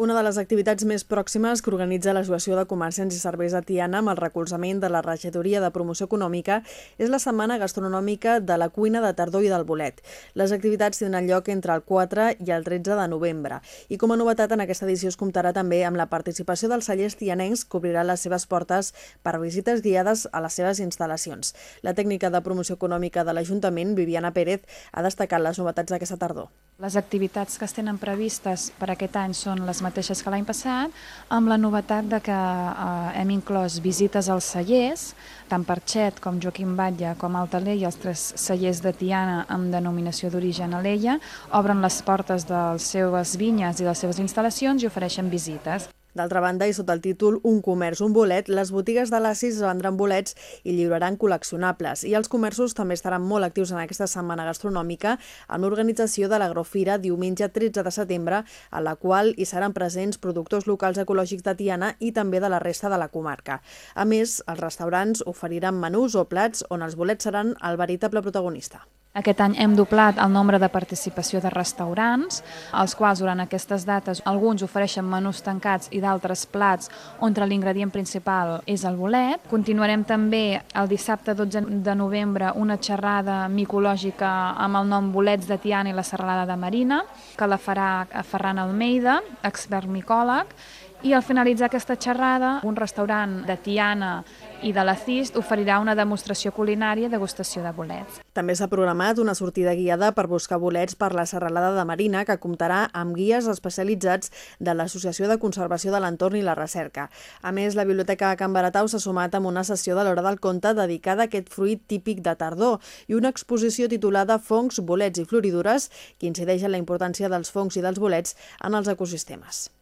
Una de les activitats més pròximes que organitza l'Associació de Comerciants i Serveis de Tiana amb el recolzament de la Regidoria de Promoció Econòmica és la Setmana Gastronòmica de la Cuina de Tardor i del Bolet. Les activitats tindran lloc entre el 4 i el 13 de novembre. I com a novetat en aquesta edició es comptarà també amb la participació dels cellers tianencs que obriran les seves portes per visites guiades a les seves instal·lacions. La tècnica de promoció econòmica de l'Ajuntament, Viviana Pérez, ha destacat les novetats d'aquesta tardor. Les activitats que es tenen previstes per aquest any són les mateixes que l'any passat, amb la novetat de que eh, hem inclòs visites als cellers, tant per Xet com Joaquim Batlle com Altaler els tres cellers de Tiana amb denominació d'origen Aleia, obren les portes de les seves vinyes i les seves instal·lacions i ofereixen visites. D'altra banda, i sota el títol Un comerç, un bolet, les botigues de l'Assis vendran bolets i lliuraran col·leccionables. I els comerços també estaran molt actius en aquesta setmana gastronòmica amb l'organització de l'Agrofira diumenge 13 de setembre, a la qual hi seran presents productors locals ecològics de Tiana i també de la resta de la comarca. A més, els restaurants oferiran menús o plats on els bolets seran el veritable protagonista. Aquest any hem doblat el nombre de participació de restaurants, els quals durant aquestes dates alguns ofereixen menús tancats i d'altres plats on l'ingredient principal és el bolet. Continuarem també el dissabte 12 de novembre una xerrada micològica amb el nom Bolets de Tiana i la Serralada de Marina, que la farà Ferran Almeida, expert micòleg, i al finalitzar aquesta xerrada, un restaurant de Tiana i de la CIST oferirà una demostració culinària de degustació de bolets. També s'ha programat una sortida guiada per buscar bolets per la serralada de Marina, que comptarà amb guies especialitzats de l'Associació de Conservació de l'Entorn i la Recerca. A més, la Biblioteca de Can Baratau s'ha sumat amb una sessió de l'Hora del Conte dedicada a aquest fruit típic de tardor i una exposició titulada Fongs, bolets i floridures, que incideix en la importància dels fongs i dels bolets en els ecosistemes.